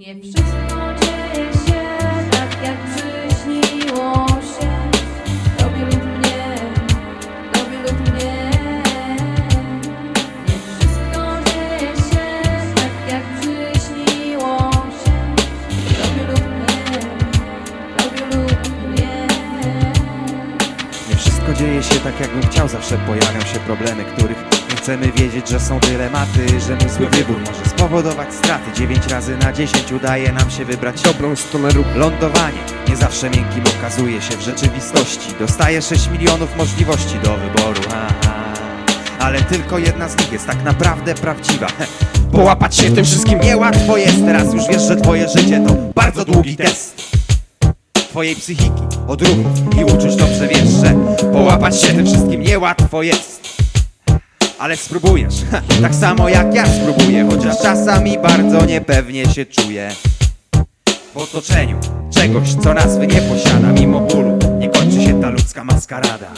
Nie wszystko dzieje się tak, jak przyśniło się. Tobie lub mnie, Tobie lub mnie Nie wszystko dzieje się tak, jak przyśniło się. Tobie lub mnie, Tobie lub mnie Nie wszystko dzieje się tak jakbym chciał. Zawsze pojawią się problemy, których chcemy wiedzieć Że są dylematy, że mój zły wybór może spowodować straty. Dziewięć razy na dziesięć udaje nam się wybrać Dobrą stronę ruchu. Lądowanie nie zawsze miękkim okazuje się w rzeczywistości. Dostaje 6 milionów możliwości do wyboru. Aha. Ale tylko jedna z nich jest tak naprawdę prawdziwa. Połapać się tym wszystkim niełatwo jest. Teraz już wiesz, że twoje życie to bardzo długi test. Twojej psychiki, odruchów i uczuć dobrze wiesz, że Połapać się tym wszystkim niełatwo jest ale spróbujesz, tak samo jak ja spróbuję Chociaż czasami bardzo niepewnie się czuję. W otoczeniu czegoś, co nazwy nie posiada Mimo bólu nie kończy się ta ludzka maskarada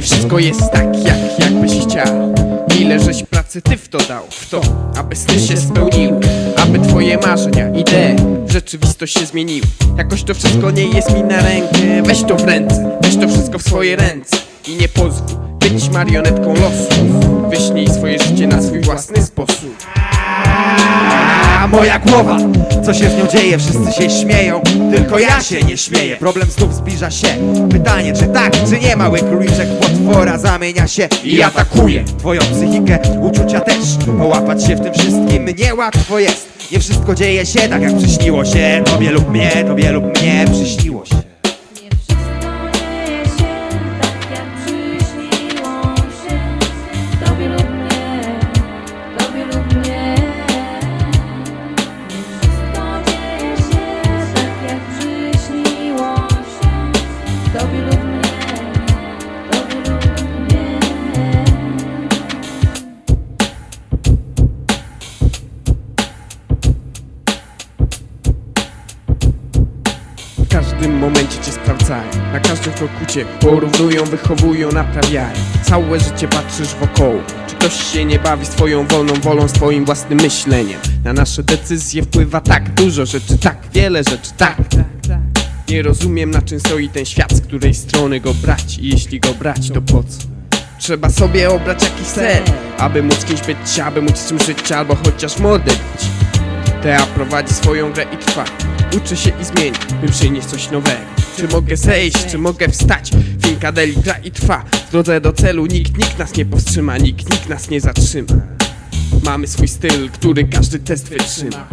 Nie wszystko jest tak, jak jakbyś chciał. Ile żeś pracy ty w to dał? W to, aby sny się spełniły Aby twoje marzenia, idee rzeczywistość się zmieniły. Jakoś to wszystko nie jest mi na rękę. Weź to w ręce, weź to wszystko w swoje ręce I nie pozwól być marionetką losu. Wyśnij swoje życie na swój własny sposób. Moja głowa, co się z nią dzieje? Wszyscy się śmieją, tylko ja się nie śmieję. Problem znów zbliża się. Pytanie, czy tak, czy nie Mały króliczek potwora zamienia się i atakuje. Twoją psychikę, uczucia też. Połapać się w tym wszystkim niełatwo jest. Nie wszystko dzieje się tak jak przyśniło się Tobie lub mnie, tobie lub mnie przyśniło się każdym momencie cię sprawdzają Na każdym kroku cię porównują, wychowują, naprawiają. Całe życie patrzysz wokoło. Czy ktoś się nie bawi z twoją wolną wolą, z twoim własnym myśleniem? Na nasze decyzje wpływa tak dużo rzeczy, tak wiele rzeczy, tak. Nie rozumiem na czym stoi ten świat, z której strony go brać. I jeśli go brać, to po co? Trzeba sobie obrać jakiś cel Aby móc kimś być, aby móc czym żyć Albo chociaż model być. Tea prowadzi swoją grę i trwa Uczy się i zmieni, by przynieść coś nowego. Czy mogę zejść, czy mogę wstać? Finkadeli gra i trwa. W drodze do celu nikt, nikt nas nie powstrzyma Nikt, nikt nas nie zatrzyma. Mamy swój styl, który każdy test wytrzyma